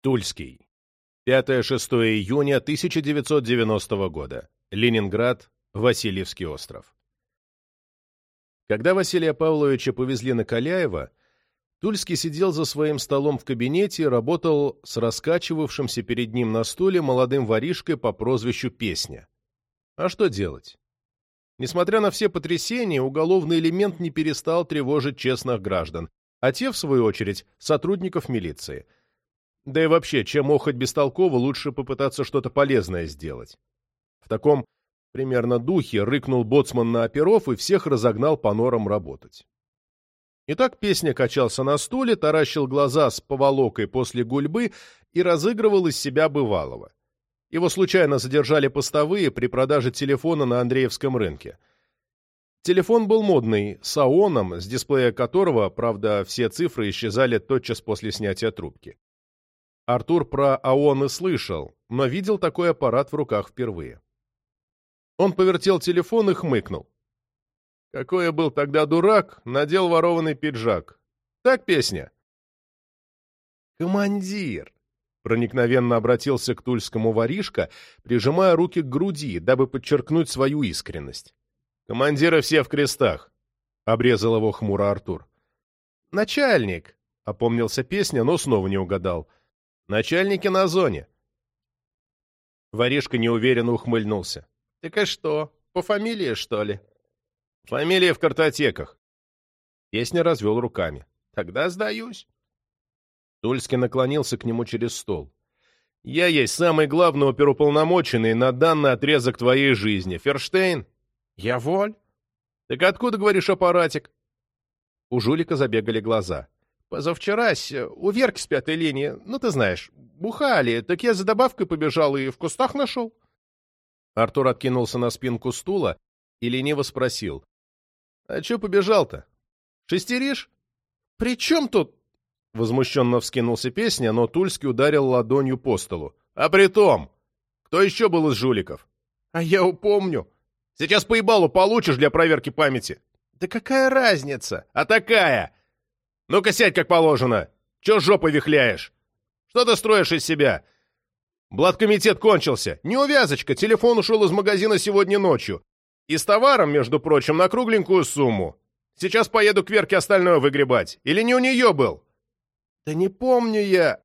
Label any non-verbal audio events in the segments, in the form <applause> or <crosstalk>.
Тульский. 5-6 июня 1990 года. Ленинград, Васильевский остров. Когда Василия Павловича повезли на Каляева, Тульский сидел за своим столом в кабинете и работал с раскачивавшимся перед ним на стуле молодым воришкой по прозвищу Песня. А что делать? Несмотря на все потрясения, уголовный элемент не перестал тревожить честных граждан, а те, в свою очередь, сотрудников милиции. Да и вообще, чем охоть бестолково, лучше попытаться что-то полезное сделать. В таком примерно духе рыкнул боцман на оперов и всех разогнал по норам работать. Итак, песня качался на стуле, таращил глаза с поволокой после гульбы и разыгрывал из себя бывалого. Его случайно задержали постовые при продаже телефона на Андреевском рынке. Телефон был модный, с АОНом, с дисплея которого, правда, все цифры исчезали тотчас после снятия трубки. Артур про АОНы слышал, но видел такой аппарат в руках впервые. Он повертел телефон и хмыкнул. Какой я был тогда дурак, надел ворованный пиджак. Так песня? «Командир!» — проникновенно обратился к тульскому воришка, прижимая руки к груди, дабы подчеркнуть свою искренность. «Командиры все в крестах!» — обрезал его хмуро Артур. «Начальник!» — опомнился песня, но снова не угадал. «Начальники на зоне!» Воришка неуверенно ухмыльнулся. «Так и что, по фамилии, что ли?» Фамилия в картотеках. Песня развел руками. Тогда сдаюсь. Тульский наклонился к нему через стол. Я есть самый главный оперуполномоченный на данный отрезок твоей жизни. Ферштейн? Я воль. Так откуда, говоришь, аппаратик? У жулика забегали глаза. Позавчерась, у Верки с пятой линии, ну ты знаешь, бухали, так я за добавкой побежал и в кустах нашел. Артур откинулся на спинку стула и лениво спросил. А чё побежал-то? Шестеришь? При чем тут? Возмущенно вскинулся песня, но Тульский ударил ладонью по столу. А при том! Кто еще был из жуликов? А я упомню. Сейчас поебалу получишь для проверки памяти. Да какая разница? А такая! Ну-ка сядь как положено. Чё жопой вихляешь? Что ты строишь из себя? Блаткомитет кончился. Неувязочка, телефон ушел из магазина сегодня ночью. И с товаром, между прочим, на кругленькую сумму. Сейчас поеду к Верке остальное выгребать. Или не у нее был? Да не помню я.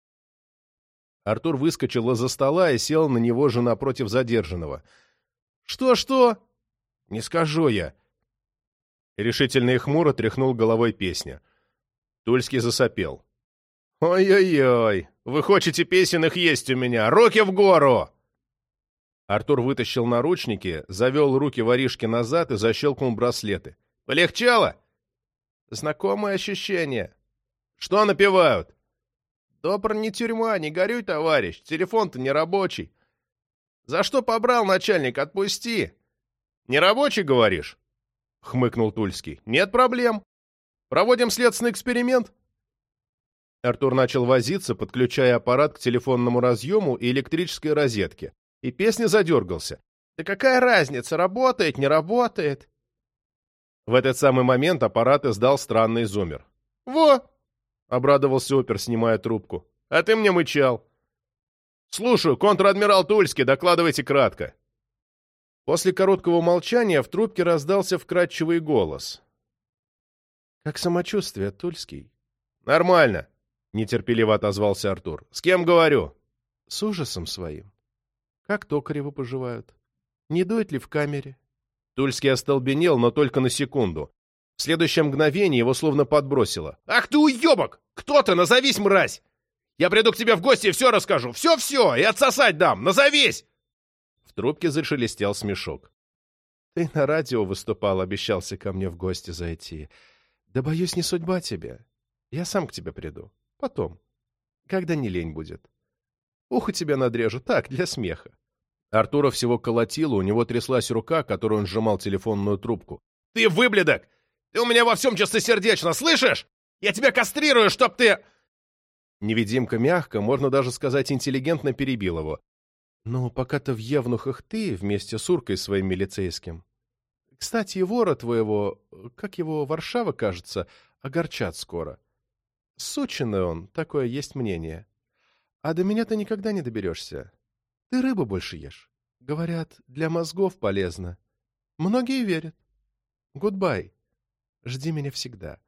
Артур выскочил из-за стола и сел на него же напротив задержанного. Что-что? Не скажу я. Решительно и хмуро тряхнул головой песня. Тульский засопел. «Ой-ой-ой, вы хотите песенных есть у меня? Руки в гору!» Артур вытащил наручники, завел руки воришки назад и защелкнул браслеты. «Полегчало?» «Знакомое ощущение». «Что напевают?» «Добр не тюрьма, не горюй, товарищ, телефон-то не рабочий». «За что побрал, начальник, отпусти?» «Не рабочий, говоришь?» — хмыкнул Тульский. «Нет проблем. Проводим следственный эксперимент». Артур начал возиться, подключая аппарат к телефонному разъему и электрической розетке и песня задергался. «Да какая разница, работает, не работает?» В этот самый момент аппарат издал странный зумер. «Во!» — обрадовался опер, снимая трубку. «А ты мне мычал!» «Слушаю, контр-адмирал Тульский, докладывайте кратко!» После короткого молчания в трубке раздался вкрадчивый голос. «Как самочувствие, Тульский?» «Нормально», — нетерпеливо отозвался Артур. «С кем говорю?» «С ужасом своим. Как Токаревы поживают? Не дует ли в камере? Тульский остолбенел, но только на секунду. В следующее мгновение его словно подбросило. «Ах ты уебок! Кто ты? Назовись, мразь! Я приду к тебе в гости и все расскажу! Все-все! И отсосать дам! Назовись!» В трубке зашелестел смешок. «Ты на радио выступал, обещался ко мне в гости зайти. Да, боюсь, не судьба тебе. Я сам к тебе приду. Потом. Когда не лень будет. Ухо тебя надрежу, так, для смеха. Артура всего колотило, у него тряслась рука, которой он сжимал телефонную трубку. «Ты выблядок! Ты у меня во всем чистосердечно, слышишь? Я тебя кастрирую, чтоб ты...» Невидимка мягко, можно даже сказать интеллигентно перебил его. «Ну, пока-то в Евнухах ты вместе с Уркой своим милицейским. Кстати, вора твоего, как его, Варшава, кажется, огорчат скоро. Сученный он, такое есть мнение. А до меня ты никогда не доберешься. Ты рыбу больше ешь. Говорят, для мозгов полезно. Многие верят. Гудбай. Жди меня всегда.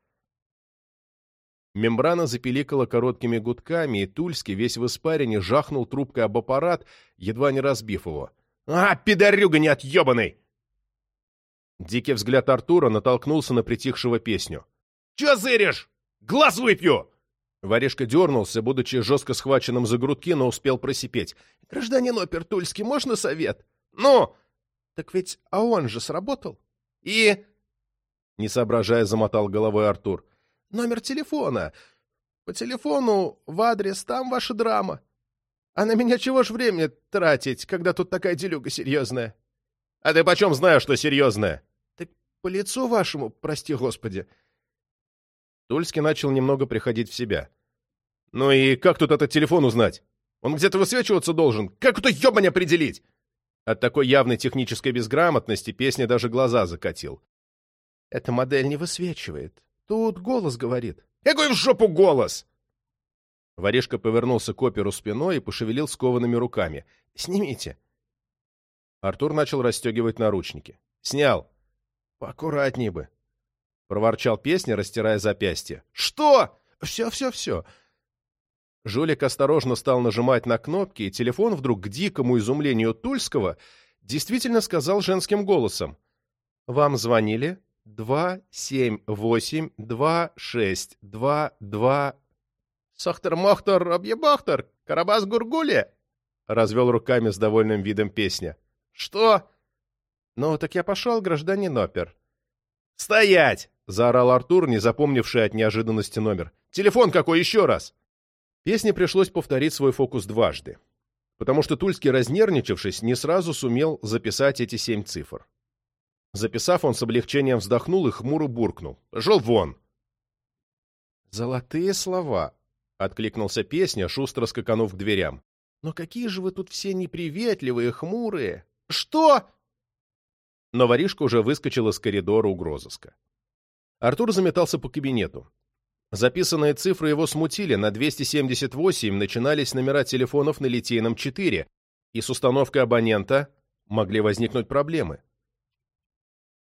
Мембрана запиликала короткими гудками, и Тульский весь в испарине жахнул трубкой об аппарат, едва не разбив его. «А, пидорюга неотъебанный!» Дикий взгляд Артура натолкнулся на притихшего песню. «Чё зыришь? Глаз выпью!» Воришка дернулся, будучи жестко схваченным за грудки, но успел просипеть. «Гражданин Опертульский, можно совет?» «Ну?» «Так ведь, а он же сработал?» «И?» Не соображая, замотал головой Артур. «Номер телефона. По телефону, в адрес, там ваша драма. А на меня чего ж время тратить, когда тут такая делюга серьезная?» «А ты почем знаешь, что серьезная?» «Так по лицу вашему, прости господи». Тульский начал немного приходить в себя. «Ну и как тут этот телефон узнать? Он где-то высвечиваться должен. Как это ебань определить?» От такой явной технической безграмотности песня даже глаза закатил. «Эта модель не высвечивает. Тут голос говорит». «Какой в жопу голос?» Воришка повернулся к оперу спиной и пошевелил скованными руками. «Снимите». Артур начал расстегивать наручники. «Снял». «Поаккуратней бы», — проворчал песня, растирая запястье. «Что?» «Все-все-все». Жулик осторожно стал нажимать на кнопки, и телефон вдруг к дикому изумлению Тульского действительно сказал женским голосом. «Вам звонили? Два, семь, восемь, два, шесть, два, два...» «Сохтер-мохтер, объебахтер, карабас-гургуле!» — развел руками с довольным видом песня. «Что?» «Ну, так я пошел, гражданин опер». «Стоять!» — заорал Артур, не запомнивший от неожиданности номер. «Телефон какой еще раз?» Песне пришлось повторить свой фокус дважды, потому что Тульский, разнервничавшись, не сразу сумел записать эти семь цифр. Записав, он с облегчением вздохнул и хмуро буркнул. «Жел вон!» «Золотые слова!» — откликнулся песня, шустро скаканув к дверям. «Но какие же вы тут все неприветливые, хмурые!» «Что?» Но воришка уже выскочил из коридора угрозыска. Артур заметался по кабинету. Записанные цифры его смутили, на 278 начинались номера телефонов на Литейном 4, и с установкой абонента могли возникнуть проблемы.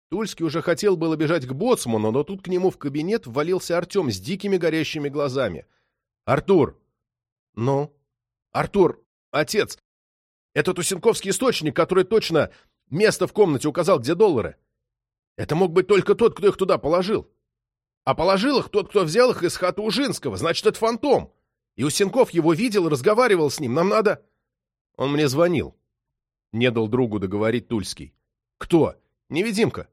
Тульский уже хотел было бежать к боцману, но тут к нему в кабинет ввалился Артем с дикими горящими глазами. «Артур!» «Ну?» «Артур! Отец! Это Тусенковский источник, который точно место в комнате указал, где доллары. Это мог быть только тот, кто их туда положил. А положил их тот, кто взял их из хаты Ужинского. Значит, это фантом. И Усенков его видел разговаривал с ним. Нам надо... Он мне звонил. Не дал другу договорить Тульский. Кто? Невидимка.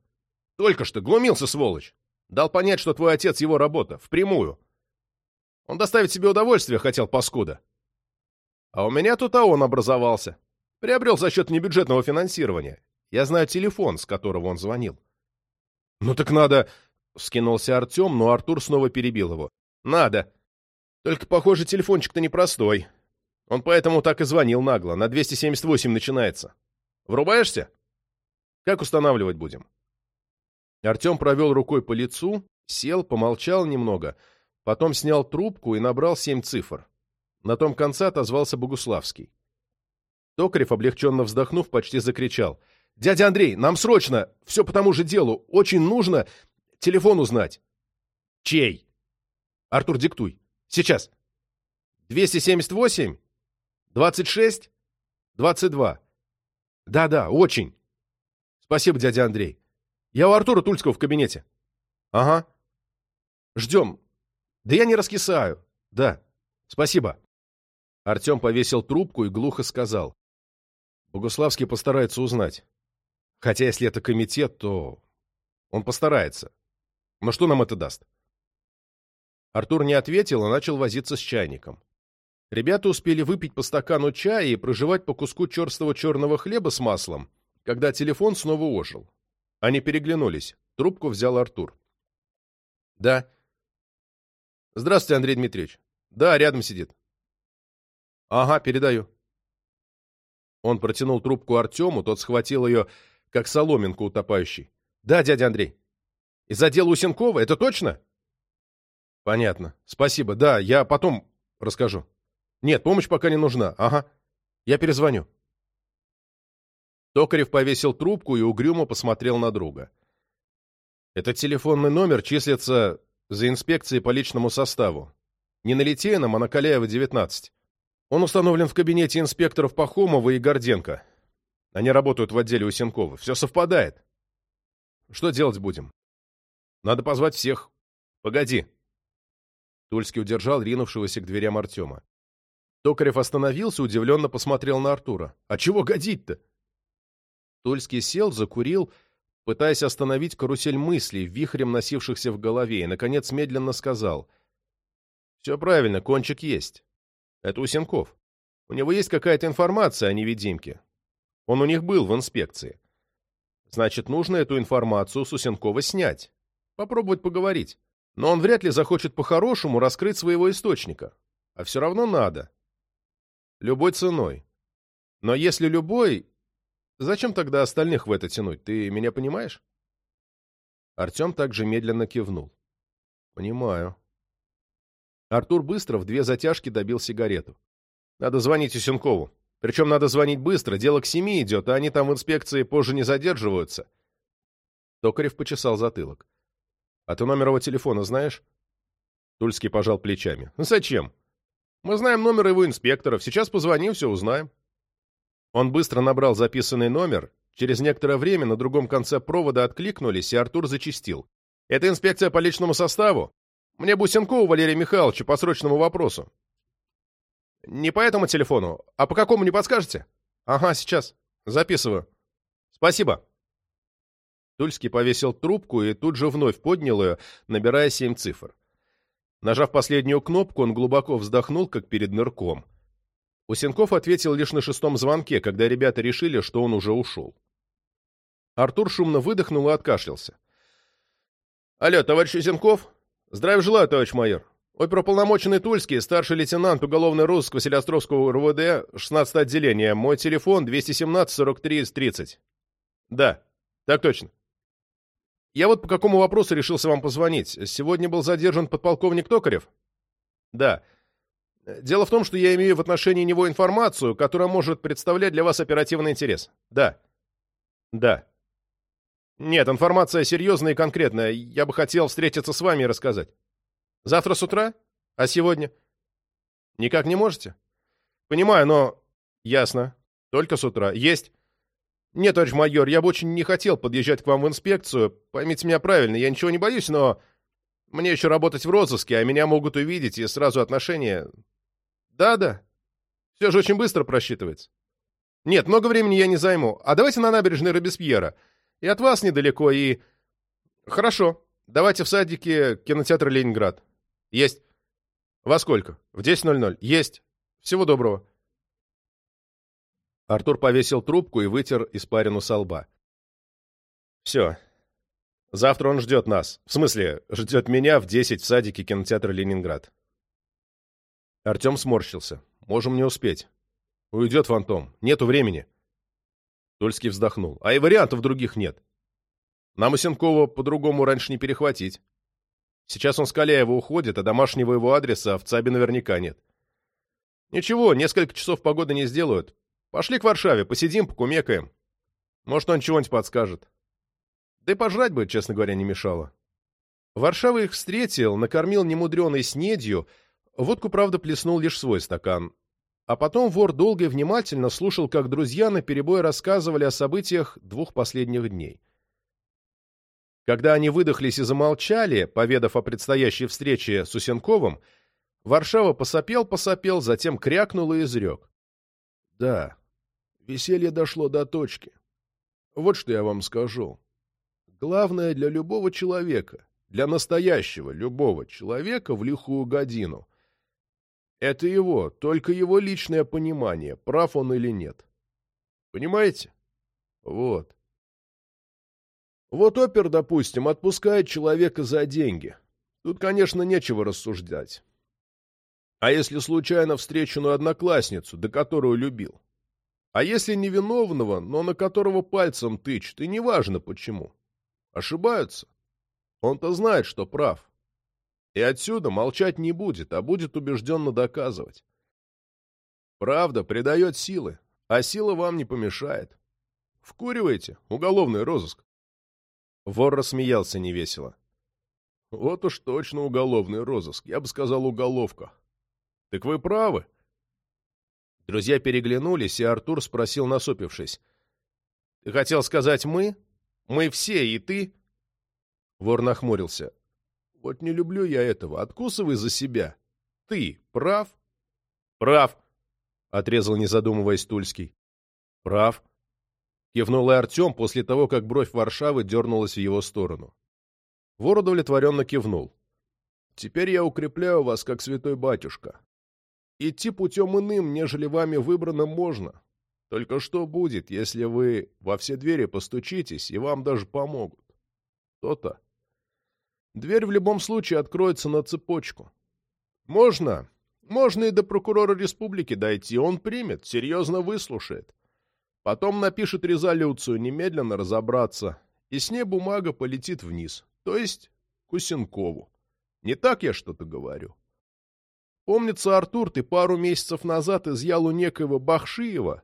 Только что глумился, сволочь. Дал понять, что твой отец его работа. Впрямую. Он доставить себе удовольствие хотел, паскуда. А у меня тут ООН образовался. Приобрел за счет небюджетного финансирования. Я знаю телефон, с которого он звонил. Ну так надо... Вскинулся Артем, но Артур снова перебил его. «Надо. Только, похоже, телефончик-то непростой. Он поэтому так и звонил нагло. На 278 начинается. Врубаешься? Как устанавливать будем?» Артем провел рукой по лицу, сел, помолчал немного, потом снял трубку и набрал семь цифр. На том конце отозвался Богуславский. Токарев, облегченно вздохнув, почти закричал. «Дядя Андрей, нам срочно! Все по тому же делу! Очень нужно телефон узнать!» «Чей?» «Артур, диктуй. Сейчас!» «278? 26? 22?» «Да-да, очень!» «Спасибо, дядя Андрей. Я у Артура Тульского в кабинете». «Ага. Ждем. Да я не раскисаю. Да. Спасибо». Артем повесил трубку и глухо сказал. Богуславский постарается узнать. Хотя, если это комитет, то он постарается. Но что нам это даст? Артур не ответил и начал возиться с чайником. Ребята успели выпить по стакану чая и проживать по куску черстого черного хлеба с маслом, когда телефон снова ожил. Они переглянулись. Трубку взял Артур. «Да». «Здравствуйте, Андрей Дмитриевич». «Да, рядом сидит». «Ага, передаю». Он протянул трубку Артему, тот схватил ее, как соломинку утопающий. «Да, дядя Андрей». «Из отдела Усенкова? Это точно?» «Понятно. Спасибо. Да, я потом расскажу». Нет, помощь пока не нужна. Ага. Я перезвоню. Токарев повесил трубку и угрюмо посмотрел на друга. Этот телефонный номер числится за инспекцией по личному составу. Не на Литейном, а на Каляева, 19. Он установлен в кабинете инспекторов Пахомова и Горденко. Они работают в отделе Усенкова. Все совпадает. Что делать будем? Надо позвать всех. Погоди. Тульский удержал ринувшегося к дверям Артема. Токарев остановился, удивленно посмотрел на Артура. «А чего годить-то?» Тульский сел, закурил, пытаясь остановить карусель мыслей, вихрем носившихся в голове, и, наконец, медленно сказал. «Все правильно, кончик есть. Это Усенков. У него есть какая-то информация о невидимке. Он у них был в инспекции. Значит, нужно эту информацию с Усенкова снять. Попробовать поговорить. Но он вряд ли захочет по-хорошему раскрыть своего источника. А все равно надо. Любой ценой. Но если любой, зачем тогда остальных в это тянуть? Ты меня понимаешь? Артем также медленно кивнул. Понимаю. Артур быстро в две затяжки добил сигарету. Надо звонить Усенкову. Причем надо звонить быстро, дело к семи идет, а они там в инспекции позже не задерживаются. Токарев почесал затылок. А ты номер его телефона знаешь? Тульский пожал плечами. Зачем? Мы знаем номер его инспекторов. Сейчас позвоним, все узнаем. Он быстро набрал записанный номер. Через некоторое время на другом конце провода откликнулись, и Артур зачистил. «Это инспекция по личному составу? Мне Бусенкову Валерия Михайловича по срочному вопросу». «Не по этому телефону, а по какому не подскажете?» «Ага, сейчас. Записываю. Спасибо». Тульский повесил трубку и тут же вновь поднял ее, набирая семь цифр. Нажав последнюю кнопку, он глубоко вздохнул, как перед нырком. Усенков ответил лишь на шестом звонке, когда ребята решили, что он уже ушел. Артур шумно выдохнул и откашлялся. «Алло, товарищ Усенков? Здравия желаю, товарищ майор. Оперуполномоченный Тульский, старший лейтенант уголовный розыск Василиостровского РВД, 16 отделение. Мой телефон 217-43-30. Да, так точно. Я вот по какому вопросу решился вам позвонить. Сегодня был задержан подполковник Токарев? Да. Дело в том, что я имею в отношении него информацию, которая может представлять для вас оперативный интерес. Да. Да. Нет, информация серьезная и конкретная. Я бы хотел встретиться с вами и рассказать. Завтра с утра? А сегодня? Никак не можете? Понимаю, но... Ясно. Только с утра. Есть. «Нет, товарищ майор, я бы очень не хотел подъезжать к вам в инспекцию. Поймите меня правильно, я ничего не боюсь, но... Мне еще работать в розыске, а меня могут увидеть, и сразу отношения... Да-да. Все же очень быстро просчитывается. Нет, много времени я не займу. А давайте на набережной Робеспьера. И от вас недалеко, и... Хорошо. Давайте в садике кинотеатр «Ленинград». Есть. Во сколько? В 10.00. Есть. Всего доброго. Артур повесил трубку и вытер испарину со лба. «Все. Завтра он ждет нас. В смысле, ждет меня в десять в садике кинотеатра «Ленинград». Артем сморщился. «Можем не успеть. Уйдет фантом. Нету времени». Тульский вздохнул. «А и вариантов других нет. Нам Усенкова по-другому раньше не перехватить. Сейчас он с Каляева уходит, а домашнего его адреса в ЦАБе наверняка нет. Ничего, несколько часов погоды не сделают. Пошли к Варшаве, посидим, покумекаем. Может, он чего-нибудь подскажет. Да и пожрать бы, честно говоря, не мешало. Варшава их встретил, накормил немудреной снедью, водку, правда, плеснул лишь свой стакан. А потом вор долго и внимательно слушал, как друзья наперебой рассказывали о событиях двух последних дней. Когда они выдохлись и замолчали, поведав о предстоящей встрече с Усенковым, Варшава посопел-посопел, затем крякнул и изрек. Да, веселье дошло до точки. Вот что я вам скажу. Главное для любого человека, для настоящего любого человека в лихую годину — это его, только его личное понимание, прав он или нет. Понимаете? Вот. Вот опер, допустим, отпускает человека за деньги. Тут, конечно, нечего рассуждать. А если случайно встреченную одноклассницу, до которую любил? А если невиновного, но на которого пальцем тычет, и неважно почему? Ошибаются. Он-то знает, что прав. И отсюда молчать не будет, а будет убежденно доказывать. Правда придает силы, а сила вам не помешает. Вкуриваете? Уголовный розыск. Вор рассмеялся невесело. Вот уж точно уголовный розыск, я бы сказал, уголовка. Так вы правы. Друзья переглянулись, и Артур спросил, насупившись. Ты хотел сказать «мы»? Мы все, и ты? Вор нахмурился. Вот не люблю я этого. Откусывай за себя. Ты прав? Прав, отрезал, не задумываясь, Тульский. Прав. Кивнул и Артем после того, как бровь Варшавы дернулась в его сторону. Вор удовлетворенно кивнул. «Теперь я укрепляю вас, как святой батюшка. Идти путем иным, нежели вами выбранным, можно. Только что будет, если вы во все двери постучитесь, и вам даже помогут? То-то. Дверь в любом случае откроется на цепочку. Можно, можно и до прокурора республики дойти, он примет, серьезно выслушает. Потом напишет резолюцию, немедленно разобраться, и с ней бумага полетит вниз, то есть к Усенкову. Не так я что-то говорю. Помнится, Артур, ты пару месяцев назад изъял у некоего Бахшиева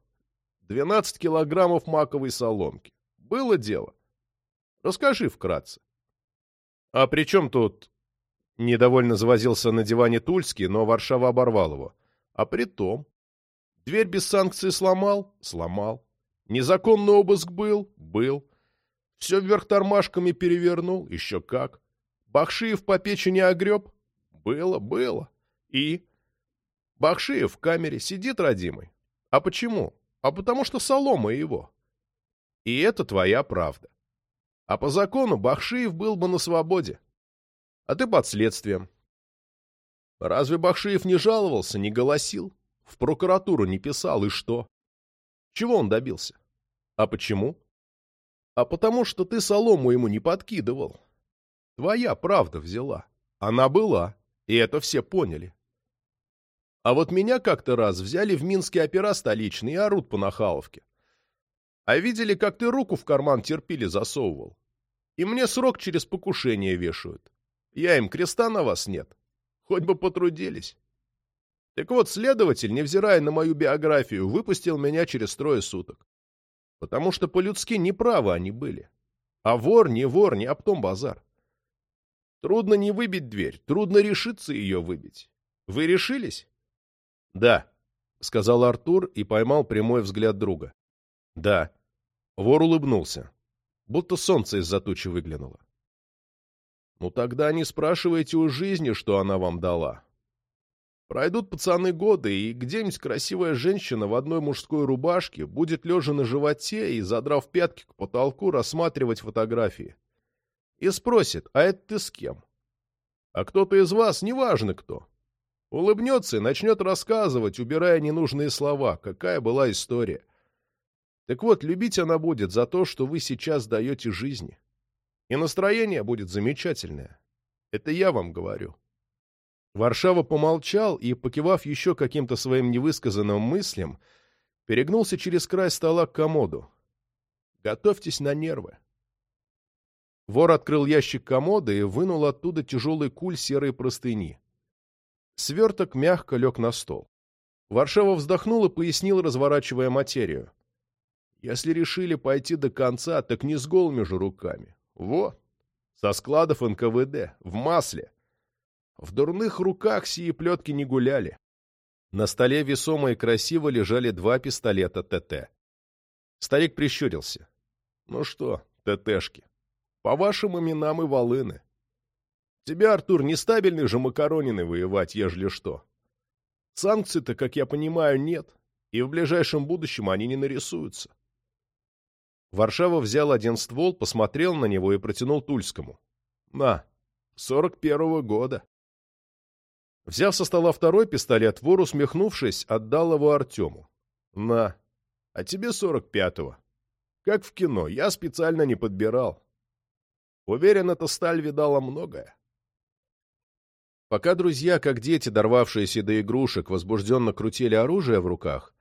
12 килограммов маковой соломки. Было дело. Расскажи вкратце. А при чем тут... Недовольно завозился на диване Тульский, но Варшава оборвал его. А при том... Дверь без санкции сломал? Сломал. Незаконный обыск был? Был. Все вверх тормашками перевернул? Еще как. Бахшиев по печени огреб? Было, было. И? Бахшиев в камере сидит родимый. А почему? А потому что солома его. И это твоя правда. А по закону Бахшиев был бы на свободе. А ты под следствием. Разве Бахшиев не жаловался, не голосил? В прокуратуру не писал, и что? Чего он добился? А почему? А потому что ты солому ему не подкидывал. Твоя правда взяла. Она была, и это все поняли. А вот меня как-то раз взяли в Минский опера столичный и орут по Нахаловке. А видели, как ты руку в карман терпили засовывал. И мне срок через покушение вешают. Я им креста на вас нет. Хоть бы потрудились. Так вот, следователь, невзирая на мою биографию, выпустил меня через трое суток. Потому что по-людски неправы они были. А вор не вор, не об том базар. Трудно не выбить дверь, трудно решиться ее выбить. Вы решились? — Да, — сказал Артур и поймал прямой взгляд друга. — Да. Вор улыбнулся, будто солнце из-за тучи выглянуло. — Ну тогда не спрашивайте у жизни, что она вам дала. Пройдут пацаны годы, и где-нибудь красивая женщина в одной мужской рубашке будет лежа на животе и, задрав пятки к потолку, рассматривать фотографии. И спросит, а это ты с кем? А кто-то из вас, неважно кто, улыбнется и начнет рассказывать, убирая ненужные слова, какая была история. Так вот, любить она будет за то, что вы сейчас даете жизни. И настроение будет замечательное. Это я вам говорю. Варшава помолчал и, покивав еще каким-то своим невысказанным мыслям, перегнулся через край стола к комоду. «Готовьтесь на нервы». Вор открыл ящик комода и вынул оттуда тяжелый куль серой простыни. Сверток мягко лег на стол. Варшава вздохнул и пояснил, разворачивая материю. «Если решили пойти до конца, так не с голыми же руками. Вот, со складов НКВД, в масле. В дурных руках сии плетки не гуляли. На столе весомо и красиво лежали два пистолета ТТ. Старик прищурился. «Ну что, ТТшки, по вашим именам и волыны. Тебе, Артур, нестабильный же макаронины воевать, ежели что. Санкций-то, как я понимаю, нет, и в ближайшем будущем они не нарисуются». Варшава взял один ствол, посмотрел на него и протянул Тульскому. «На, сорок первого года». Взяв со стола второй пистолет, вор, усмехнувшись, отдал его Артему. «На, а тебе сорок пятого. Как в кино, я специально не подбирал. Уверен, эта сталь видала многое». Пока друзья, как дети, дорвавшиеся до игрушек, возбужденно крутили оружие в руках,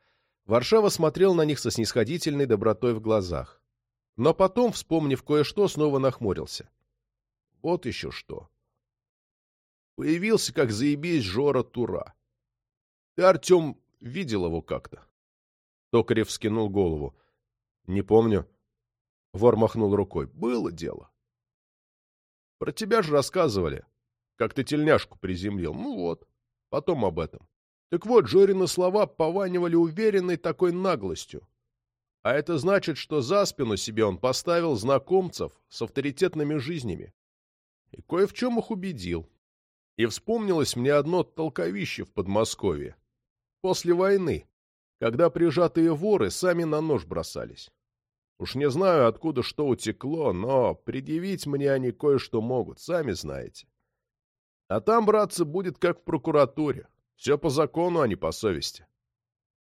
Варшава смотрел на них со снисходительной добротой в глазах. Но потом, вспомнив кое-что, снова нахмурился. Вот еще что. Появился, как заебись, Жора Тура. Ты, Артем, видел его как-то. Токарев скинул голову. Не помню. Вор махнул рукой. Было дело. Про тебя же рассказывали, как ты тельняшку приземлил. Ну вот, потом об этом. Так вот, Жорины слова пованивали уверенной такой наглостью. А это значит, что за спину себе он поставил знакомцев с авторитетными жизнями. И кое в чем их убедил. И вспомнилось мне одно толковище в Подмосковье. После войны, когда прижатые воры сами на нож бросались. Уж не знаю, откуда что утекло, но предъявить мне они кое-что могут, сами знаете. А там, братцы, будет как в прокуратуре. Все по закону, а не по совести.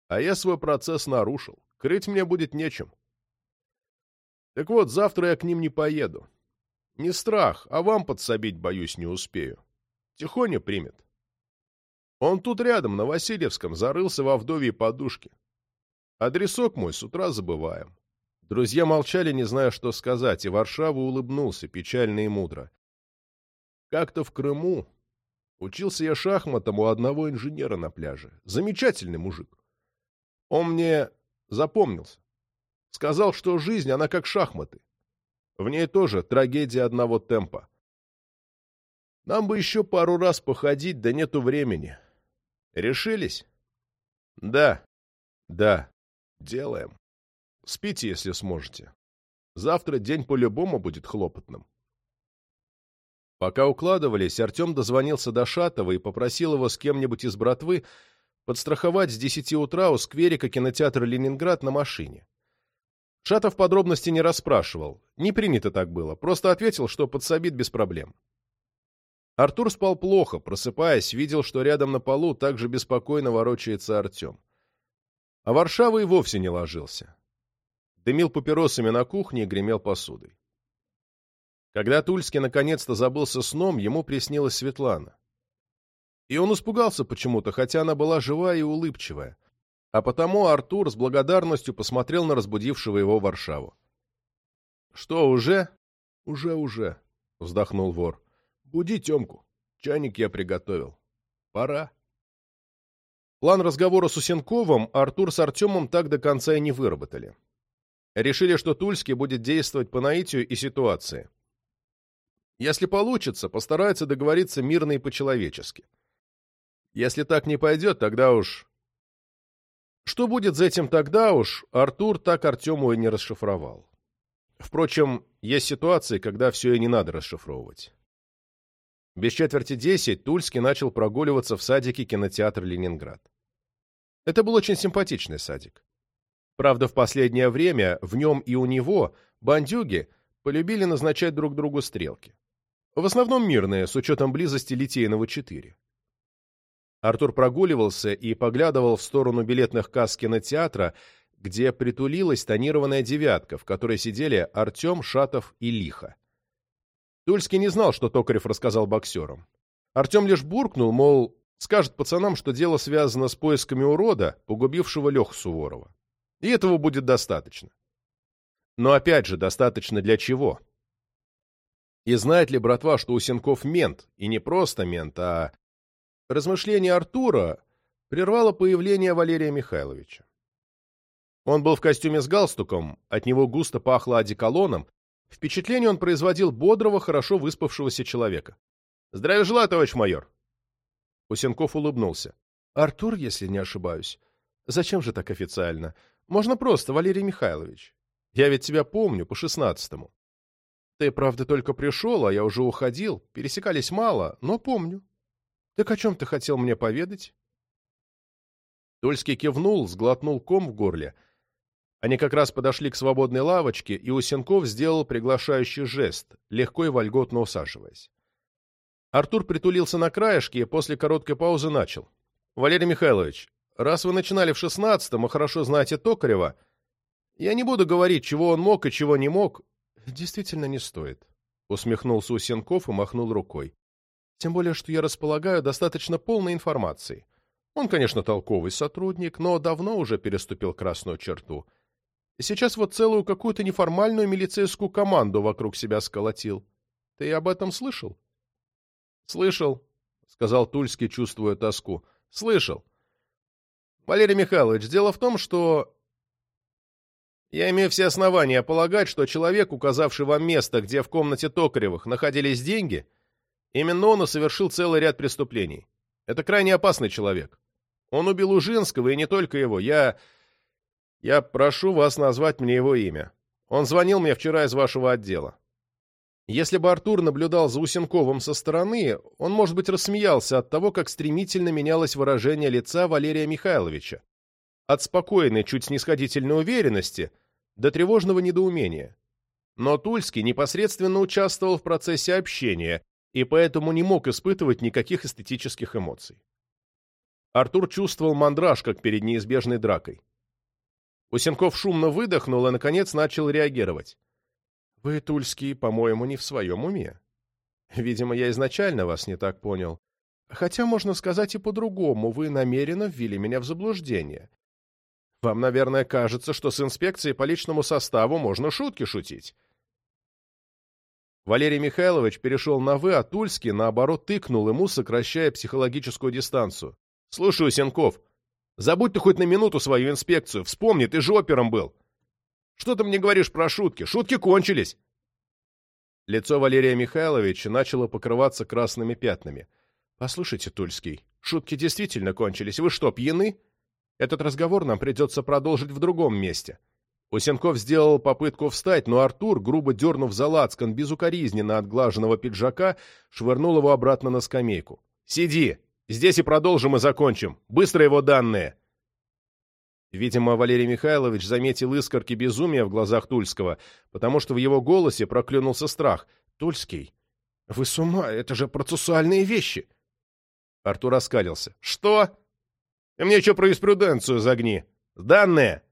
А я свой процесс нарушил. Крыть мне будет нечем. Так вот, завтра я к ним не поеду. Не страх, а вам подсобить, боюсь, не успею. Тихоня примет. Он тут рядом, на Васильевском, зарылся во вдовьей подушке. Адресок мой с утра забываем. Друзья молчали, не зная, что сказать, и Варшава улыбнулся, печально и мудро. Как-то в Крыму учился я шахматам у одного инженера на пляже. Замечательный мужик. Он мне запомнился. Сказал, что жизнь, она как шахматы. В ней тоже трагедия одного темпа. Нам бы еще пару раз походить, да нету времени. Решились? Да. Да. Делаем. Спите, если сможете. Завтра день по-любому будет хлопотным. Пока укладывались, Артем дозвонился до Шатова и попросил его с кем-нибудь из братвы подстраховать с десяти утра у скверика кинотеатра «Ленинград» на машине. Шатов подробности не расспрашивал. Не принято так было. Просто ответил, что подсобит без проблем. Артур спал плохо, просыпаясь, видел, что рядом на полу так же беспокойно ворочается Артем. А Варшава и вовсе не ложился. Дымил папиросами на кухне и гремел посудой. Когда Тульский наконец-то забылся сном, ему приснилась Светлана. И он испугался почему-то, хотя она была живая и улыбчивая. А потому Артур с благодарностью посмотрел на разбудившего его Варшаву. — Что, уже? — Уже-уже, — вздохнул вор. Буди Темку. Чайник я приготовил. Пора. План разговора с Усенковым Артур с Артемом так до конца и не выработали. Решили, что Тульский будет действовать по наитию и ситуации. Если получится, постарается договориться мирно и по-человечески. Если так не пойдет, тогда уж... Что будет за этим тогда уж, Артур так Артему и не расшифровал. Впрочем, есть ситуации, когда все и не надо расшифровывать. Без четверти десять Тульский начал прогуливаться в садике кинотеатра «Ленинград». Это был очень симпатичный садик. Правда, в последнее время в нем и у него бандюги полюбили назначать друг другу стрелки. В основном мирные, с учетом близости Литейного 4. Артур прогуливался и поглядывал в сторону билетных касс кинотеатра, где притулилась тонированная девятка, в которой сидели Артем, Шатов и Лиха. Тульский не знал, что Токарев рассказал боксерам. Артем лишь буркнул, мол, скажет пацанам, что дело связано с поисками урода, погубившего Леху Суворова. И этого будет достаточно. Но опять же, достаточно для чего? И знает ли братва, что Усенков мент, и не просто мент, а... Размышление Артура прервало появление Валерия Михайловича. Он был в костюме с галстуком, от него густо пахло одеколоном, Впечатление он производил бодрого, хорошо выспавшегося человека. «Здравия желаю, товарищ майор!» Усенков улыбнулся. «Артур, если не ошибаюсь. Зачем же так официально? Можно просто, Валерий Михайлович. Я ведь тебя помню, по шестнадцатому. Ты, правда, только пришел, а я уже уходил. Пересекались мало, но помню. Так о чем ты хотел мне поведать?» Тульский кивнул, сглотнул ком в горле — они как раз подошли к свободной лавочке, и Усенков сделал приглашающий жест, легко и вольготно усаживаясь. Артур притулился на краешке и после короткой паузы начал. «Валерий Михайлович, раз вы начинали в шестнадцатом и хорошо знаете Токарева, я не буду говорить, чего он мог и чего не мог». «Действительно не стоит», — усмехнулся Усенков и махнул рукой. «Тем более, что я располагаю достаточно полной информацией. Он, конечно, толковый сотрудник, но давно уже переступил красную черту». Сейчас вот целую какую-то неформальную милицейскую команду вокруг себя сколотил. Ты об этом слышал? — Слышал, — сказал Тульский, чувствуя тоску. — Слышал. Валерий Михайлович, дело в том, что... Я имею все основания полагать, что человек, указавший вам место, где в комнате Токаревых находились деньги, именно он и совершил целый ряд преступлений. Это крайне опасный человек. Он убил Ужинского, и не только его. Я... Я прошу вас назвать мне его имя. Он звонил мне вчера из вашего отдела. Если бы Артур наблюдал за Усенковым со стороны, он, может быть, рассмеялся от того, как стремительно менялось выражение лица Валерия Михайловича. От спокойной, чуть снисходительной уверенности до тревожного недоумения. Но Тульский непосредственно участвовал в процессе общения и поэтому не мог испытывать никаких эстетических эмоций. Артур чувствовал мандраж, как перед неизбежной дракой. Усенков шумно выдохнул и, наконец, начал реагировать. Вы, Тульский, по-моему, не в своем уме. Видимо, я изначально вас не так понял. Хотя, можно сказать и по-другому, вы намеренно ввели меня в заблуждение. Вам, наверное, кажется, что с инспекцией по личному составу можно шутки шутить. Валерий Михайлович перешел на «вы», а Тульский, наоборот, тыкнул ему, сокращая психологическую дистанцию. «Слушай, Сенков, забудь ты хоть на минуту свою инспекцию. Вспомни, ты же опером был. Что ты мне говоришь про шутки? Шутки кончились!» Лицо Валерия Михайловича начало покрываться красными пятнами. «Послушайте, Тульский, шутки действительно кончились. Вы что, пьяны? Этот разговор нам придется продолжить в другом месте». Усенков сделал попытку встать, но Артур, грубо дернув за лацкан безукоризненно отглаженного пиджака, швырнул его обратно на скамейку. «Сиди! Здесь и продолжим и закончим. Быстро его данные!» Видимо, Валерий Михайлович заметил искорки безумия в глазах Тульского, потому что в его голосе проклюнулся страх. «Тульский, вы с ума, это же процессуальные вещи!» Артур оскалился. «Что? Мне еще юриспруденцию загни. Данные!»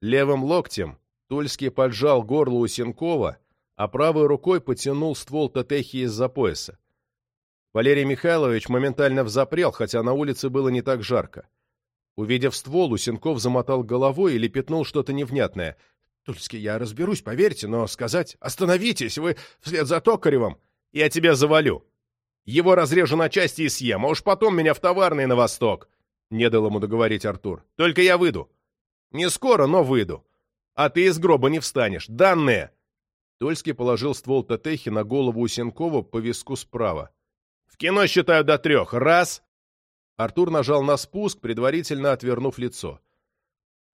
Левым локтем Тульский поджал горло у а правой рукой потянул ствол Тетехи из-за пояса. Валерий Михайлович моментально взапрел, хотя на улице было не так жарко. Увидев ствол, Усенков замотал головой и лепетнул что-то невнятное. «Тульский, я разберусь, поверьте, но сказать «Остановитесь, вы вслед за Токаревым!» «Я тебя завалю! Его разрежу на части и съем, а уж потом меня в товарный на восток!» Не дал ему договорить Артур. «Только я выйду. Не скоро, но выйду. А ты из гроба не встанешь. Данные!» Тульский положил ствол Татехи на голову Усенкова по виску справа. «В кино считаю до трех. Раз!» Артур нажал на спуск, предварительно отвернув лицо.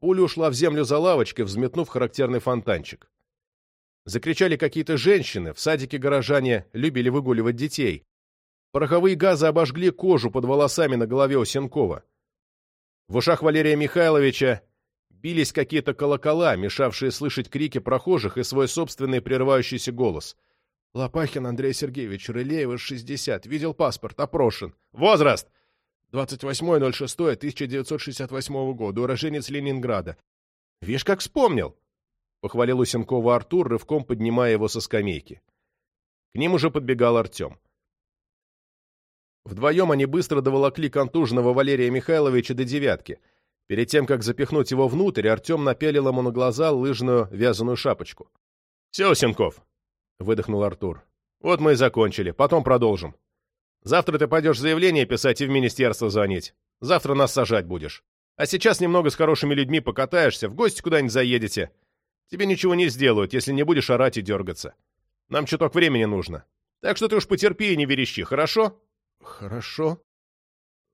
Пуля ушла в землю за лавочкой, взметнув характерный фонтанчик. Закричали какие-то женщины, в садике горожане любили выгуливать детей. Пороховые газы обожгли кожу под волосами на голове у Сенкова. В ушах Валерия Михайловича бились какие-то колокола, мешавшие слышать крики прохожих и свой собственный прерывающийся голос. «Лопахин Андрей Сергеевич, Рылеева, 60, видел паспорт, опрошен. Возраст!» 28.06.1968 года, уроженец Ленинграда. Вишь, как вспомнил!» — похвалил Усенкова Артур, рывком поднимая его со скамейки. К ним уже подбегал Артем. Вдвоем они быстро доволокли контуженного Валерия Михайловича до девятки. Перед тем, как запихнуть его внутрь, Артем напялил ему на глаза лыжную вязаную шапочку. «Все, Усенков!» — выдохнул Артур. «Вот мы и закончили. Потом продолжим». Завтра ты пойдешь заявление писать и в министерство звонить. Завтра нас сажать будешь. А сейчас немного с хорошими людьми покатаешься, в гости куда-нибудь заедете. Тебе ничего не сделают, если не будешь орать и дергаться. Нам чуток времени нужно. Так что ты уж потерпи и не верещи, хорошо? Хорошо.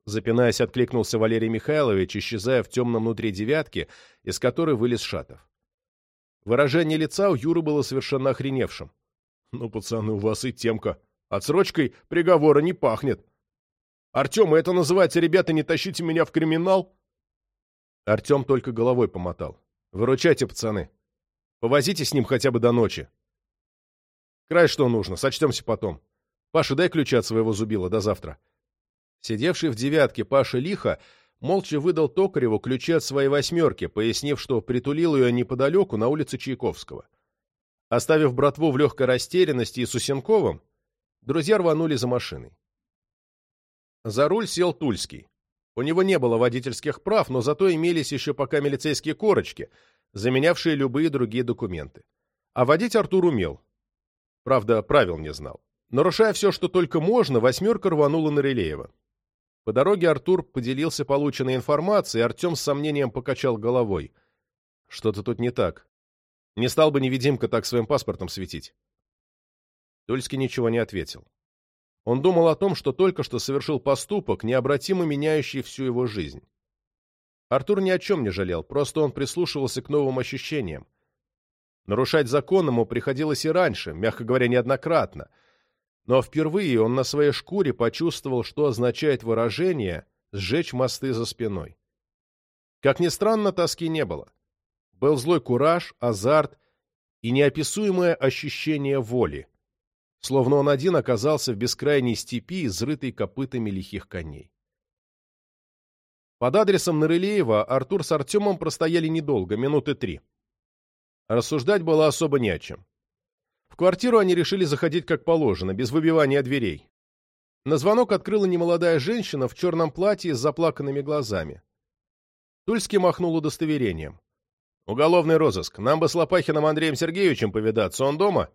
Запинаясь, откликнулся Валерий Михайлович, исчезая в темном внутри девятки, из которой вылез Шатов. Выражение лица у Юры было совершенно охреневшим. «Ну, пацаны, у вас и темка», Отсрочкой приговора не пахнет. Артем, это называется, ребята, не тащите меня в криминал? Артем только головой помотал. Выручайте, пацаны. Повозите с ним хотя бы до ночи. Край что нужно, сочтемся потом. Паша, дай ключи от своего зубила, до завтра. Сидевший в девятке Паша лихо молча выдал Токареву ключи от своей восьмерки, пояснив, что притулил ее неподалеку на улице Чайковского. Оставив братву в легкой растерянности и с Усенковым, Друзья рванули за машиной. За руль сел Тульский. У него не было водительских прав, но зато имелись еще пока милицейские корочки, заменявшие любые другие документы. А водить Артур умел. Правда, правил не знал. Нарушая все, что только можно, восьмерка рванула на Релеева. По дороге Артур поделился полученной информацией, Артем с сомнением покачал головой. Что-то тут не так. Не стал бы невидимка так своим паспортом светить. Тульский ничего не ответил. Он думал о том, что только что совершил поступок, необратимо меняющий всю его жизнь. Артур ни о чем не жалел, просто он прислушивался к новым ощущениям. Нарушать закон ему приходилось и раньше, мягко говоря, неоднократно. Но впервые он на своей шкуре почувствовал, что означает выражение «сжечь мосты за спиной». Как ни странно, тоски не было. Был злой кураж, азарт и неописуемое ощущение воли, словно он один оказался в бескрайней степи, изрытой копытами лихих коней. Под адресом Нарылеева Артур с Артемом простояли недолго, минуты три. Рассуждать было особо не о чем. В квартиру они решили заходить как положено, без выбивания дверей. На звонок открыла немолодая женщина в черном платье с заплаканными глазами. Тульский махнул удостоверением. «Уголовный розыск. Нам бы с Лопахиным Андреем Сергеевичем повидаться. Он дома?»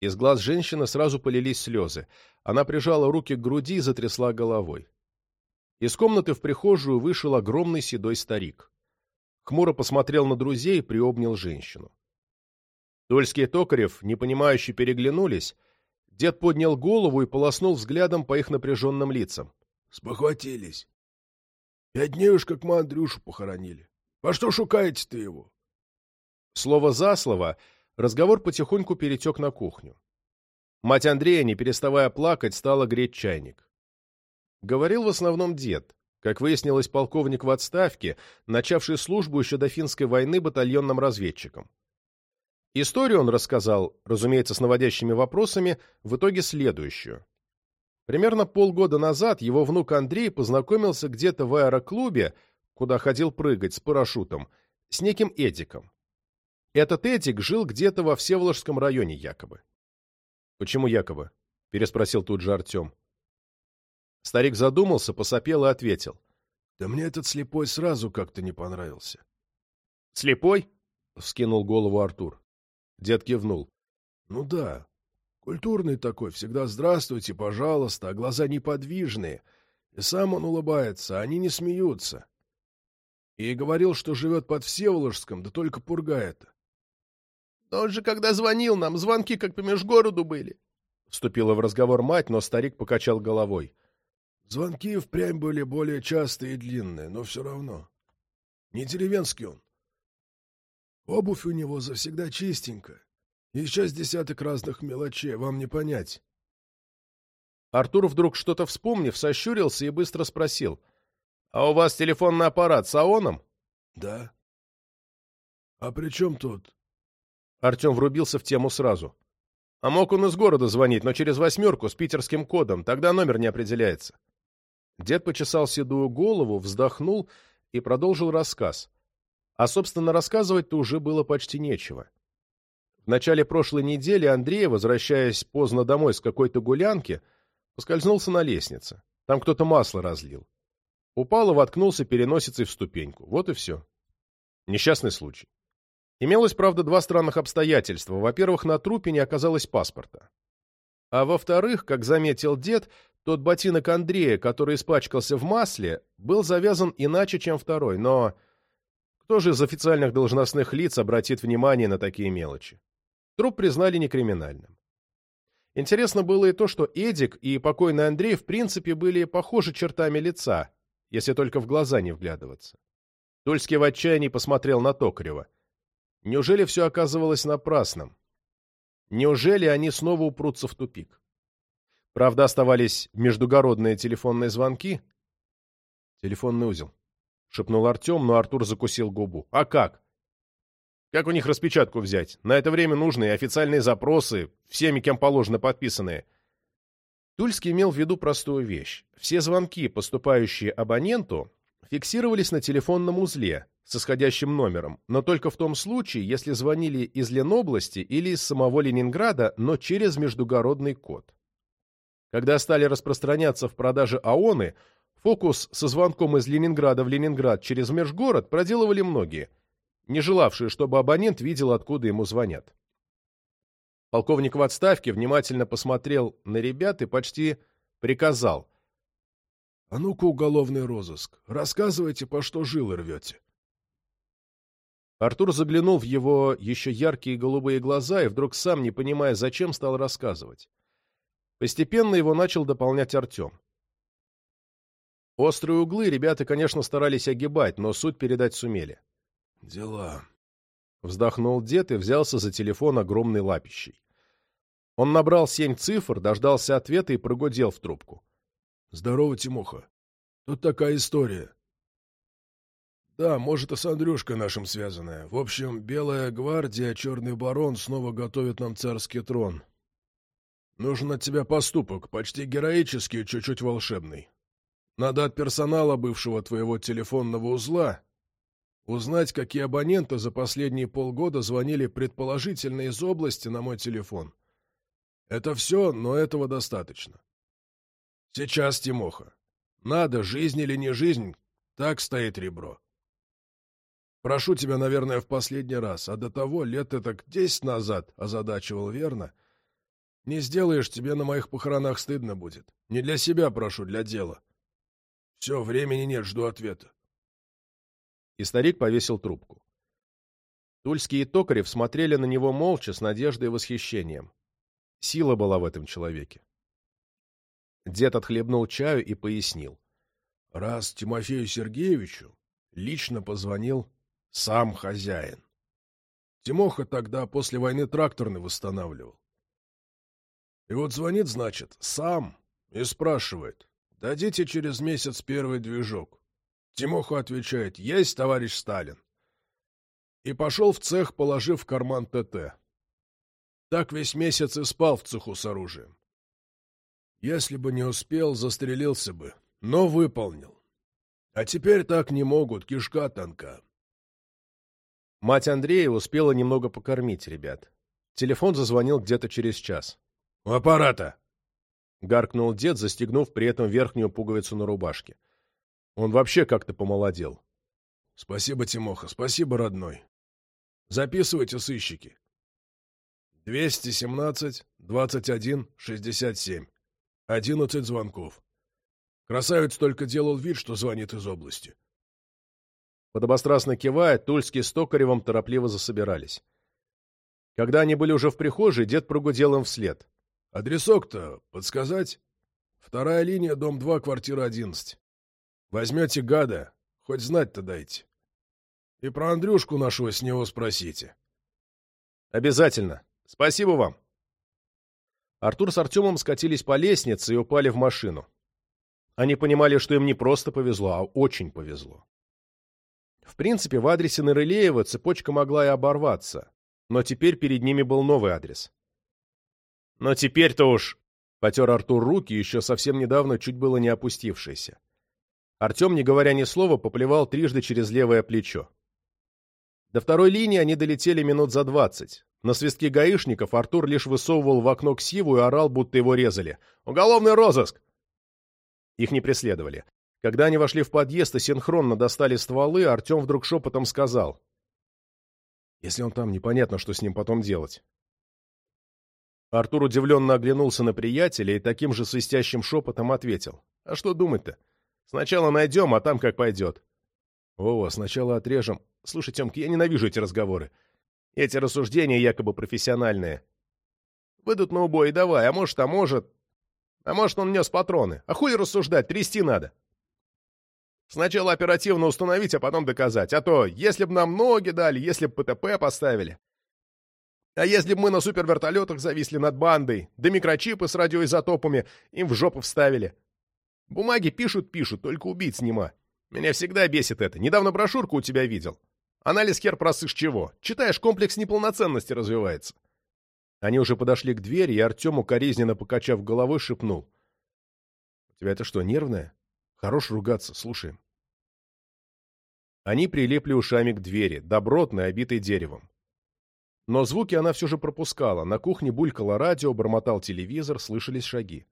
Из глаз женщины сразу полились слезы. Она прижала руки к груди и затрясла головой. Из комнаты в прихожую вышел огромный седой старик. Хмуро посмотрел на друзей и приобнял женщину. Тульский и Токарев, непонимающе переглянулись. Дед поднял голову и полоснул взглядом по их напряженным лицам. — Спохватились. Пять дней уж как мы Андрюшу похоронили. По что шукаете-то его? Слово за слово, разговор потихоньку перетек на кухню. Мать Андрея, не переставая плакать, стала греть чайник. Говорил в основном дед, как выяснилось, полковник в отставке, начавший службу еще до финской войны батальонным разведчиком. Историю он рассказал, разумеется, с наводящими вопросами, в итоге следующую. Примерно полгода назад его внук Андрей познакомился где-то в аэроклубе, куда ходил прыгать с парашютом, с неким Эдиком. Этот Эдик жил где-то во Всеволожском районе якобы. «Почему якобы?» — переспросил тут же Артем. Старик задумался, посопел и ответил. — Да мне этот слепой сразу как-то не понравился. — Слепой? — вскинул голову Артур. Дед кивнул. — Ну да. Культурный такой, всегда здравствуйте, пожалуйста, а глаза неподвижные. И сам он улыбается, а они не смеются. И говорил, что живет под Всеволожском, да только пурга это. — Но он же, когда звонил нам, звонки как по межгороду были. Вступила в разговор мать, но старик покачал головой. Звонки впрямь были более частые и длинные, но все равно. Не деревенский он. Обувь у него завсегда чистенькая. Еще с десяток разных мелочей, вам не понять. Артур вдруг что-то вспомнив, сощурился и быстро спросил. — А у вас телефонный аппарат с АОНом? — Да. — А при чем тут? Артем врубился в тему сразу. — А мог он из города звонить, но через восьмерку с питерским кодом, тогда номер не определяется. — Дед почесал седую голову, вздохнул и продолжил рассказ. А, собственно, рассказывать-то уже было почти нечего. В начале прошлой недели Андрей, возвращаясь поздно домой с какой-то гулянки, поскользнулся на лестнице. Там кто-то масло разлил. Упал и воткнулся переносицей в ступеньку. Вот и все. Несчастный случай. Имелось, правда, два странных обстоятельства. Во-первых, на трупе не оказалось паспорта. А во-вторых, как заметил дед, тот ботинок Андрея, который испачкался в масле, был завязан иначе, чем второй, но кто же из официальных должностных лиц обратит внимание на такие мелочи? Труп признали некриминальным. Интересно было и то, что Эдик и покойный Андрей в принципе были похожи чертами лица, если только в глаза не вглядываться. Тульский в отчаянии посмотрел на Токарева. Неужели все оказывалось напрасным? Неужели они снова упрутся в тупик? Правда, оставались междугородные телефонные звонки. «Телефонный узел», — шепнул Артем, но Артур закусил губу. «А как?» «Как у них распечатку взять? На это время нужны официальные запросы, всеми, кем положено, подписанные». Тульский имел в виду простую вещь. Все звонки, поступающие абоненту, фиксировались на телефонном узле с исходящим номером, но только в том случае, если звонили из Ленобласти или из самого Ленинграда, но через междугородный код. Когда стали распространяться в продаже АОНы, фокус со звонком из Ленинграда в Ленинград через межгород проделывали многие, не желавшие, чтобы абонент видел, откуда ему звонят. Полковник в отставке внимательно посмотрел на ребят и почти приказал. А ну-ка, уголовный розыск. Рассказывайте, по что жилы рвете. Артур заглянул в его еще яркие голубые глаза и вдруг сам, не понимая зачем, стал рассказывать. Постепенно его начал дополнять Артем. Острые углы ребята, конечно, старались огибать, но суть передать сумели. «Дела», — вздохнул дед и взялся за телефон огромной лапищей. Он набрал семь цифр, дождался ответа и прогудел в трубку. «Здорово, Тимоха. Тут такая история. Да, может, и с Андрюшкой нашим связанная. В общем, Белая гвардия, Черный барон снова готовят нам царский трон. Нужен от тебя поступок, почти героический, чуть-чуть волшебный. Надо от персонала бывшего твоего телефонного узла узнать, какие абоненты за последние полгода звонили предположительно из области на мой телефон. Это все, но этого достаточно. Сейчас, Тимоха. Надо, жизнь или не жизнь, так стоит ребро. Прошу тебя, наверное, в последний раз, а до того лет это десять назад озадачивал, верно? Не сделаешь, тебе на моих похоронах стыдно будет. Не для себя прошу, для дела. Все, времени нет, жду ответа. И старик повесил трубку. Тульский и Токарев смотрели на него молча, с надеждой и восхищением. Сила была в этом человеке. Дед отхлебнул чаю и пояснил. Раз Тимофею Сергеевичу лично позвонил сам хозяин. Тимоха тогда после войны тракторный восстанавливал. И вот звонит, значит, сам и спрашивает, дадите через месяц первый движок. Тимоха отвечает, есть, товарищ Сталин. И пошел в цех, положив в карман ТТ. Так весь месяц и спал в цеху с оружием. Если бы не успел, застрелился бы, но выполнил. А теперь так не могут, кишка тонка. Мать Андрея успела немного покормить ребят. Телефон зазвонил где-то через час. — У аппарата! — гаркнул дед, застегнув при этом верхнюю пуговицу на рубашке. Он вообще как-то помолодел. — Спасибо, Тимоха, спасибо, родной. Записывайте, сыщики. 217, 21, 67. 11 звонков. Красавец только делал вид, что звонит из области. Подобострастно кивая, Тульский с Токаревым торопливо засобирались. Когда они были уже в прихожей, дед прогудел им вслед. «Адресок-то подсказать? Вторая линия, дом 2, квартира 11. Возьмете гада, хоть знать-то дайте. И про Андрюшку нашего с него спросите». «Обязательно. Спасибо вам». Артур с Артемом скатились по лестнице и упали в машину. Они понимали, что им не просто повезло, а очень повезло. В принципе, в адресе Нарылеева цепочка могла и оборваться, но теперь перед ними был новый адрес. Но теперь-то уж... Потер Артур руки, еще совсем недавно чуть было не опустившиеся. Артем, не говоря ни слова, поплевал трижды через левое плечо. До второй линии они долетели минут за двадцать. На свистке гаишников Артур лишь высовывал в окно ксиву и орал, будто его резали. «Уголовный розыск!» Их не преследовали. Когда они вошли в подъезд и синхронно достали стволы, Артем вдруг шепотом сказал. «Если он там, непонятно, что с ним потом делать». Артур удивленно оглянулся на приятеля и таким же свистящим шепотом ответил. «А что думать-то? Сначала найдем, а там как пойдет». «О, сначала отрежем. Слушай, Темка, я ненавижу эти разговоры. Эти рассуждения якобы профессиональные. Выйдут на убой давай, а может, а может. А может, он нес патроны. А хуй рассуждать, трясти надо». Сначала оперативно установить, а потом доказать. А то, если бы нам ноги дали, если бы ПТП поставили. А если бы мы на супервертолетах зависли над бандой, да микрочипы с радиоизотопами им в жопу вставили. Бумаги пишут-пишут, только убийц нема. Меня всегда бесит это. Недавно брошюрку у тебя видел. Анализ хер просышь чего. Читаешь, комплекс неполноценности развивается. Они уже подошли к двери, и Артем, укоризненно покачав головой, шепнул. — У тебя это что, нервное? Хорош ругаться, слушаем. Они прилепли ушами к двери, добротной, обитой деревом. Но звуки она все же пропускала. На кухне булькало радио, бормотал телевизор, слышались шаги.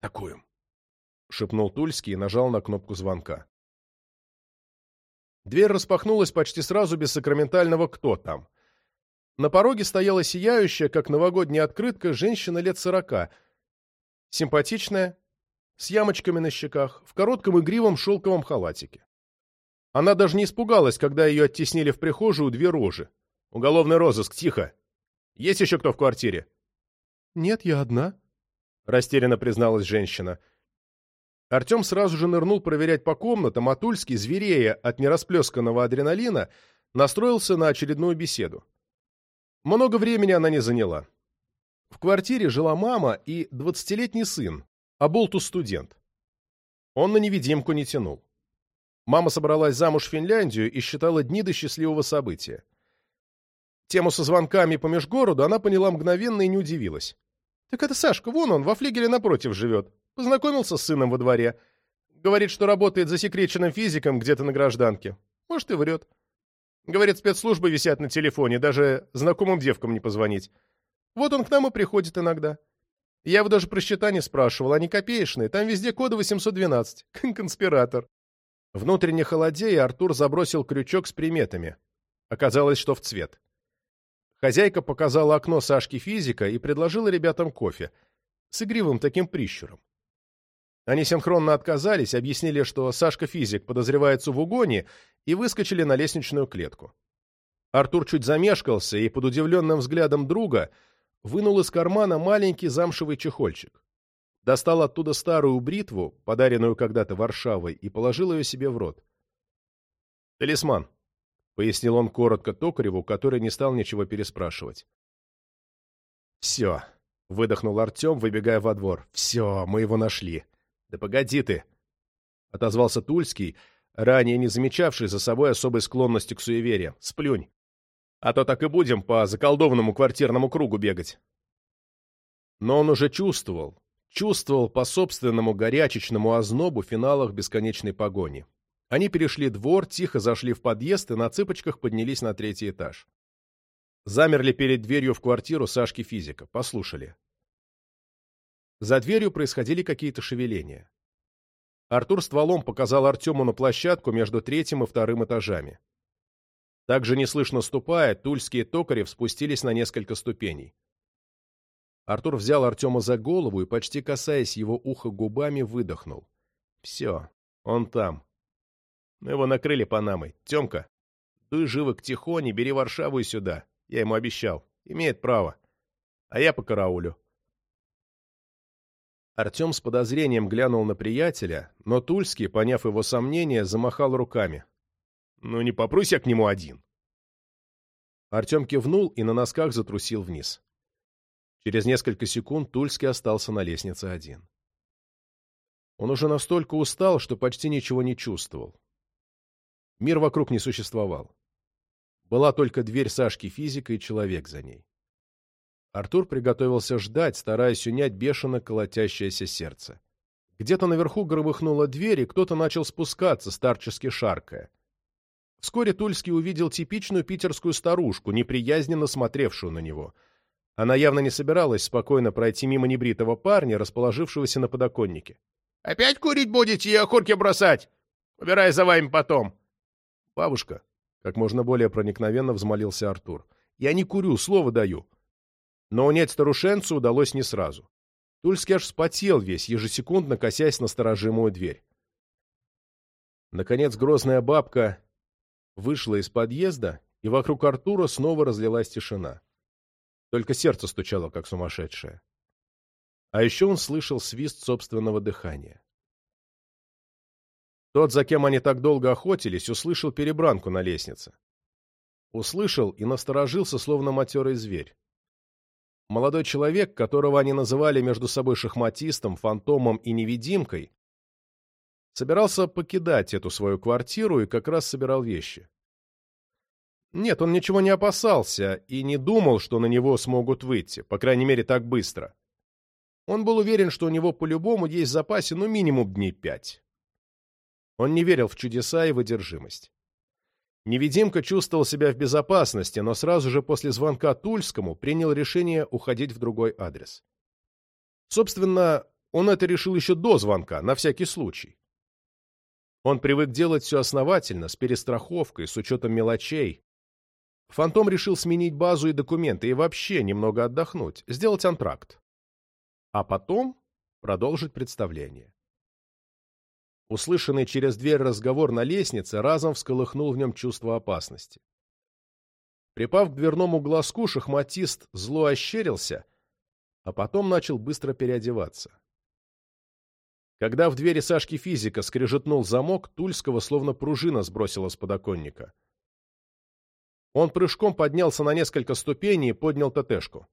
«Атакуем!» — шепнул Тульский и нажал на кнопку звонка. Дверь распахнулась почти сразу без сакраментального «Кто там?». На пороге стояла сияющая, как новогодняя открытка, женщина лет сорока. Симпатичная, с ямочками на щеках, в коротком игривом шелковом халатике. Она даже не испугалась, когда ее оттеснили в прихожую две рожи. «Уголовный розыск, тихо! Есть еще кто в квартире?» «Нет, я одна», — растерянно призналась женщина. Артем сразу же нырнул проверять по комнатам, а Тульский, зверея от нерасплесканного адреналина, настроился на очередную беседу. Много времени она не заняла. В квартире жила мама и двадцатилетний сын, а болтус студент. Он на невидимку не тянул. Мама собралась замуж в Финляндию и считала дни до счастливого события. Тему со звонками по межгороду она поняла мгновенно и не удивилась. «Так это Сашка, вон он, во флигеле напротив живет. Познакомился с сыном во дворе. Говорит, что работает засекреченным физиком где-то на гражданке. Может, и врет. Говорит, спецслужбы висят на телефоне, даже знакомым девкам не позвонить. Вот он к нам и приходит иногда. Я его даже про счета не спрашивал, они копеечные, там везде коды 812. <laughs> Конспиратор. Внутренне холодея Артур забросил крючок с приметами. Оказалось, что в цвет. Хозяйка показала окно Сашки физика и предложила ребятам кофе. С игривым таким прищуром. Они синхронно отказались, объяснили, что Сашка-физик подозревается в угоне, и выскочили на лестничную клетку. Артур чуть замешкался и под удивленным взглядом друга вынул из кармана маленький замшевый чехольчик. Достал оттуда старую бритву, подаренную когда-то Варшавой, и положил ее себе в рот. «Талисман», — пояснил он коротко Токареву, который не стал ничего переспрашивать. «Все», — выдохнул Артем, выбегая во двор. «Все, мы его нашли». «Да погоди ты!» — отозвался Тульский, ранее не замечавший за собой особой склонности к суевериям. «Сплюнь! А то так и будем по заколдованному квартирному кругу бегать!» Но он уже чувствовал, чувствовал по собственному горячечному ознобу финалах бесконечной погони. Они перешли двор, тихо зашли в подъезд и на цыпочках поднялись на третий этаж. Замерли перед дверью в квартиру Сашки Физика, послушали. За дверью происходили какие-то шевеления. Артур стволом показал Артему на площадку между третьим и вторым этажами. Также неслышно ступая, Тульский и Токарев спустились на несколько ступеней. Артур взял Артема за голову и, почти касаясь его уха губами, выдохнул. «Все, он там. Мы его накрыли Панамой. Темка, дуй живо к Тихоне, бери Варшаву и сюда. Я ему обещал. Имеет право. А я по караулю. Артем с подозрением глянул на приятеля, но Тульский, поняв его сомнения, замахал руками. «Ну не попрусь я к нему один!» Артем кивнул и на носках затрусил вниз. Через несколько секунд Тульский остался на лестнице один. Он уже настолько устал, что почти ничего не чувствовал. Мир вокруг не существовал. Была только дверь Сашки физика и человек за ней. Артур приготовился ждать, стараясь унять бешено колотящееся сердце. Где-то наверху громыхнула дверь, и кто-то начал спускаться, старчески шаркая. Вскоре Тульский увидел типичную питерскую старушку, неприязненно смотревшую на него. Она явно не собиралась спокойно пройти мимо небритого парня, расположившегося на подоконнике. «Опять курить будете и окурки бросать? Убирай за вами потом!» «Бабушка», — как можно более проникновенно взмолился Артур, — «я не курю, слово даю. Но унять старушенцу удалось не сразу. Тульский аж вспотел весь, ежесекундно косясь на сторожимую дверь. Наконец грозная бабка вышла из подъезда, и вокруг Артура снова разлилась тишина. Только сердце стучало, как сумасшедшее. А еще он слышал свист собственного дыхания. Тот, за кем они так долго охотились, услышал перебранку на лестнице. Услышал и насторожился, словно матерый зверь. Молодой человек, которого они называли между собой шахматистом, фантомом и невидимкой, собирался покидать эту свою квартиру и как раз собирал вещи. Нет, он ничего не опасался и не думал, что на него смогут выйти, по крайней мере, так быстро. Он был уверен, что у него по-любому есть в запасе ну минимум дней пять. Он не верил в чудеса и выдержимость. Невидимка чувствовал себя в безопасности, но сразу же после звонка Тульскому принял решение уходить в другой адрес. Собственно, он это решил еще до звонка, на всякий случай. Он привык делать все основательно, с перестраховкой, с учетом мелочей. Фантом решил сменить базу и документы и вообще немного отдохнуть, сделать антракт. А потом продолжить представление. Услышанный через дверь разговор на лестнице разом всколыхнул в нем чувство опасности. Припав к дверному глазку, шахматист зло ощерился, а потом начал быстро переодеваться. Когда в двери Сашки физика скрежетнул замок, Тульского словно пружина сбросила с подоконника. Он прыжком поднялся на несколько ступеней и поднял ТТшку.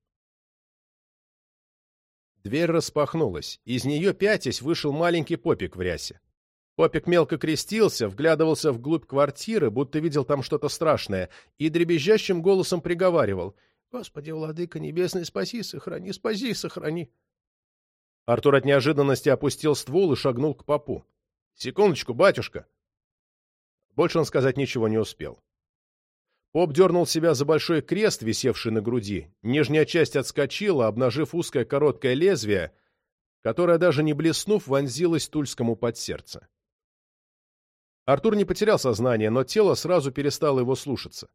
Дверь распахнулась. Из нее, пятясь, вышел маленький попик в рясе. Попик мелко крестился, вглядывался вглубь квартиры, будто видел там что-то страшное, и дребезжащим голосом приговаривал «Господи, владыка небесный, спаси, сохрани, спаси, сохрани». Артур от неожиданности опустил ствол и шагнул к попу. «Секундочку, батюшка!» Больше он сказать ничего не успел. Поп дернул себя за большой крест, висевший на груди. Нижняя часть отскочила, обнажив узкое короткое лезвие, которое, даже не блеснув, вонзилось Тульскому под сердце. Артур не потерял сознание, но тело сразу перестало его слушаться.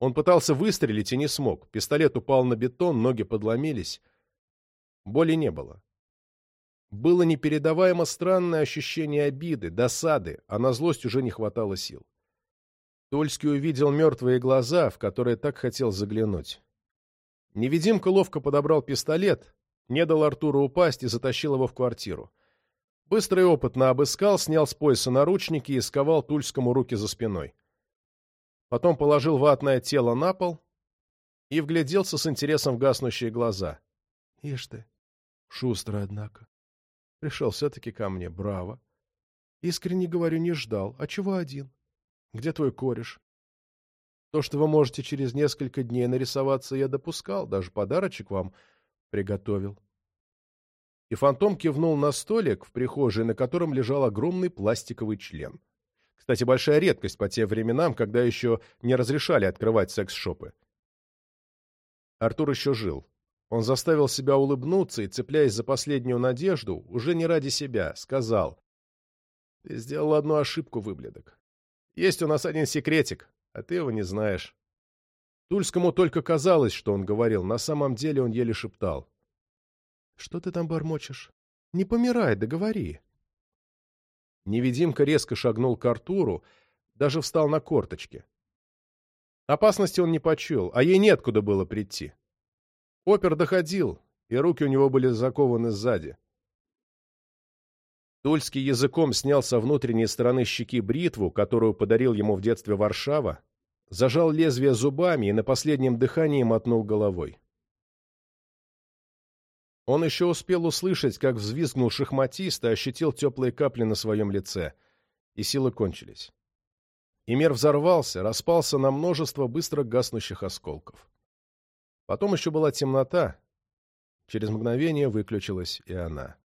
Он пытался выстрелить и не смог. Пистолет упал на бетон, ноги подломились. Боли не было. Было непередаваемо странное ощущение обиды, досады, а на злость уже не хватало сил. Тульский увидел мертвые глаза, в которые так хотел заглянуть. Невидимка ловко подобрал пистолет, не дал Артуру упасть и затащил его в квартиру. Быстро и опытно обыскал, снял с пояса наручники и сковал Тульскому руки за спиной. Потом положил ватное тело на пол и вгляделся с интересом в гаснущие глаза. — Ишь ты, шустрый, однако. Пришел все-таки ко мне, браво. Искренне говорю, не ждал. А чего один? Где твой кореш? То, что вы можете через несколько дней нарисоваться, я допускал, даже подарочек вам приготовил. И фантом кивнул на столик в прихожей, на котором лежал огромный пластиковый член. Кстати, большая редкость по тем временам, когда еще не разрешали открывать секс-шопы. Артур еще жил. Он заставил себя улыбнуться и, цепляясь за последнюю надежду, уже не ради себя, сказал. «Ты сделал одну ошибку, выблядок. Есть у нас один секретик, а ты его не знаешь. Тульскому только казалось, что он говорил, на самом деле он еле шептал. — Что ты там бормочешь? Не помирай, договори. Невидимка резко шагнул к Артуру, даже встал на корточки. Опасности он не почуял, а ей неоткуда было прийти. Опер доходил, и руки у него были закованы сзади. Тульский языком снял со внутренней стороны щеки бритву, которую подарил ему в детстве Варшава, зажал лезвие зубами и на последнем дыхании мотнул головой. Он еще успел услышать, как взвизгнул шахматист и ощутил теплые капли на своем лице, и силы кончились. И мир взорвался, распался на множество быстро гаснущих осколков. Потом еще была темнота, через мгновение выключилась и она.